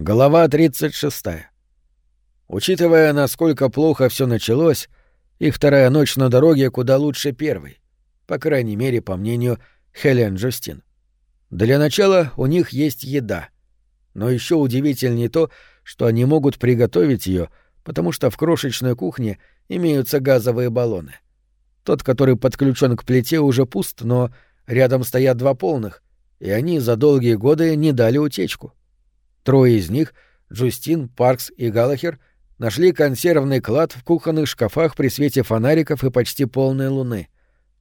Глава 36. Учитывая, насколько плохо все началось, их вторая ночь на дороге куда лучше первой, по крайней мере, по мнению Хелен Джустин. Для начала у них есть еда. Но еще удивительнее то, что они могут приготовить ее, потому что в крошечной кухне имеются газовые баллоны. Тот, который подключен к плите, уже пуст, но рядом стоят два полных, и они за долгие годы не дали утечку. Трое из них, Джустин, Паркс и Галахер, нашли консервный клад в кухонных шкафах при свете фонариков и почти полной луны.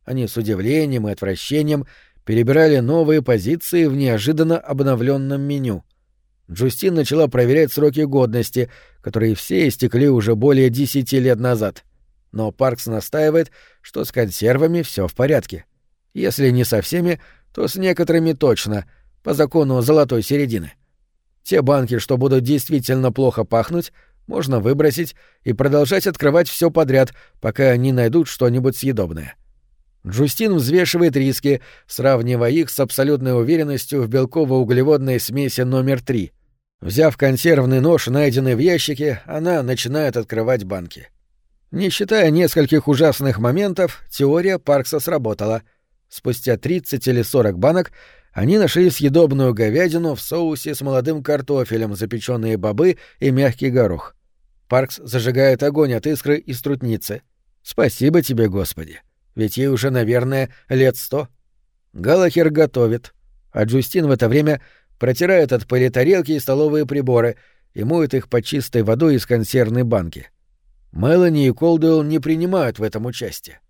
Они с удивлением и отвращением перебирали новые позиции в неожиданно обновленном меню. Джустин начала проверять сроки годности, которые все истекли уже более десяти лет назад. Но Паркс настаивает, что с консервами все в порядке. Если не со всеми, то с некоторыми точно, по закону золотой середины. Те банки, что будут действительно плохо пахнуть, можно выбросить и продолжать открывать все подряд, пока они найдут что-нибудь съедобное. Джустин взвешивает риски, сравнивая их с абсолютной уверенностью в белково-углеводной смеси номер 3. Взяв консервный нож, найденный в ящике, она начинает открывать банки. Не считая нескольких ужасных моментов, теория Паркса сработала. Спустя 30 или 40 банок они нашли съедобную говядину в соусе с молодым картофелем, запеченные бобы и мягкий горох. Паркс зажигает огонь от искры из трутницы. Спасибо тебе, Господи. Ведь ей уже, наверное, лет сто. Галахер готовит, а Джустин в это время протирает от пыли тарелки и столовые приборы и моет их под чистой водой из консервной банки. Мелани и Колдуэлл не принимают в этом участие.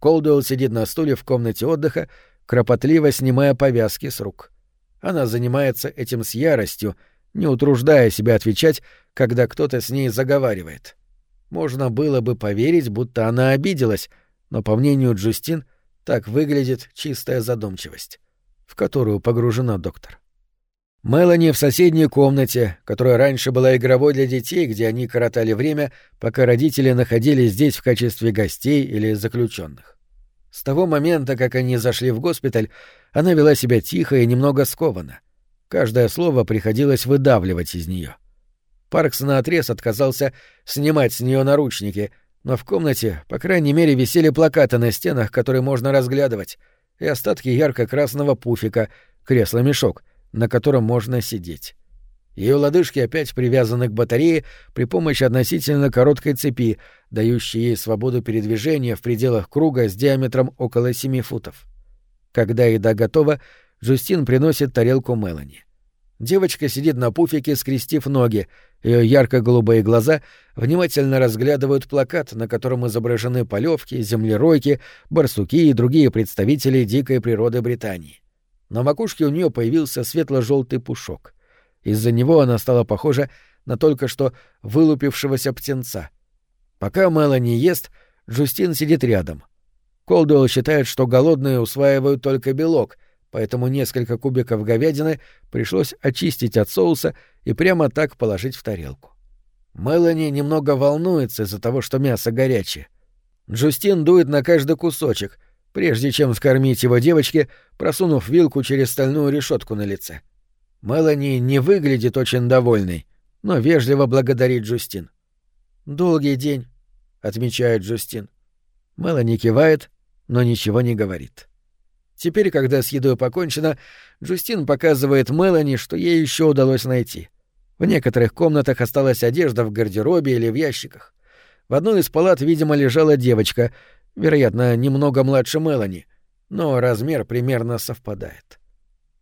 Колдуэлл сидит на стуле в комнате отдыха кропотливо снимая повязки с рук. Она занимается этим с яростью, не утруждая себя отвечать, когда кто-то с ней заговаривает. Можно было бы поверить, будто она обиделась, но, по мнению Джустин, так выглядит чистая задумчивость, в которую погружена доктор. Мелани в соседней комнате, которая раньше была игровой для детей, где они коротали время, пока родители находились здесь в качестве гостей или заключенных. С того момента, как они зашли в госпиталь, она вела себя тихо и немного скованно. Каждое слово приходилось выдавливать из нее. Паркс наотрез отказался снимать с нее наручники, но в комнате, по крайней мере, висели плакаты на стенах, которые можно разглядывать, и остатки ярко-красного пуфика, кресло-мешок, на котором можно сидеть. Ее лодыжки опять привязаны к батарее при помощи относительно короткой цепи, дающей ей свободу передвижения в пределах круга с диаметром около 7 футов. Когда еда готова, Джустин приносит тарелку Мелани. Девочка сидит на пуфике, скрестив ноги, ее ярко-голубые глаза внимательно разглядывают плакат, на котором изображены полевки, землеройки, барсуки и другие представители дикой природы Британии. На макушке у нее появился светло-желтый пушок — из-за него она стала похожа на только что вылупившегося птенца. Пока Мелани ест, Джустин сидит рядом. Колдуэлл считает, что голодные усваивают только белок, поэтому несколько кубиков говядины пришлось очистить от соуса и прямо так положить в тарелку. Мелани немного волнуется из-за того, что мясо горячее. Джустин дует на каждый кусочек, прежде чем скормить его девочке, просунув вилку через стальную решетку на лице. — Мелани не выглядит очень довольной, но вежливо благодарит Джустин. «Долгий день», — отмечает Джустин. Мелани кивает, но ничего не говорит. Теперь, когда с едой покончено, Джустин показывает Мелани, что ей еще удалось найти. В некоторых комнатах осталась одежда в гардеробе или в ящиках. В одной из палат, видимо, лежала девочка, вероятно, немного младше Мелани, но размер примерно совпадает.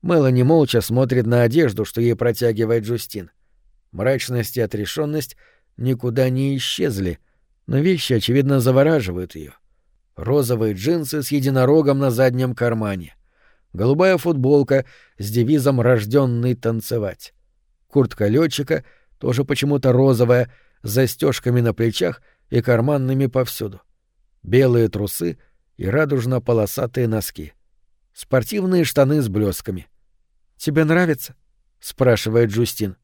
Мелани молча смотрит на одежду, что ей протягивает Джустин. Мрачность и отрешенность никуда не исчезли, но вещи, очевидно, завораживают ее. Розовые джинсы с единорогом на заднем кармане. Голубая футболка с девизом «Рожденный танцевать». Куртка летчика, тоже почему-то розовая, с застежками на плечах и карманными повсюду. Белые трусы и радужно-полосатые носки. Спортивные штаны с блесками. «Тебе нравится?» — спрашивает Джустин.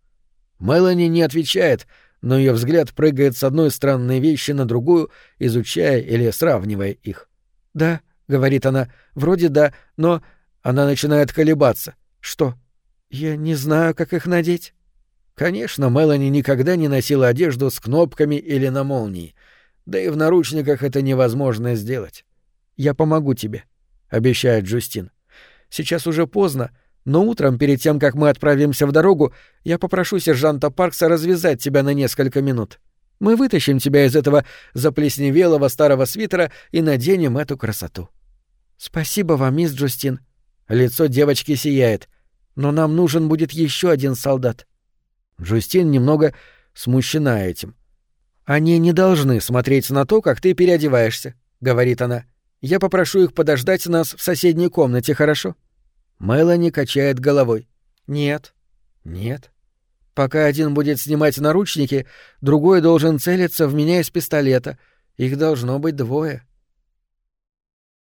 Мелани не отвечает, но ее взгляд прыгает с одной странной вещи на другую, изучая или сравнивая их. «Да», — говорит она, — «вроде да, но...» Она начинает колебаться. «Что?» «Я не знаю, как их надеть». Конечно, Мелани никогда не носила одежду с кнопками или на молнии. Да и в наручниках это невозможно сделать. «Я помогу тебе», — обещает Джустин. «Сейчас уже поздно, но утром, перед тем, как мы отправимся в дорогу, я попрошу сержанта Паркса развязать тебя на несколько минут. Мы вытащим тебя из этого заплесневелого старого свитера и наденем эту красоту». «Спасибо вам, мисс Джустин». Лицо девочки сияет. «Но нам нужен будет еще один солдат». Джустин немного смущена этим. «Они не должны смотреть на то, как ты переодеваешься», — говорит она. «Я попрошу их подождать нас в соседней комнате, хорошо?» Мелани качает головой. «Нет». «Нет». Пока один будет снимать наручники, другой должен целиться в меня из пистолета. Их должно быть двое.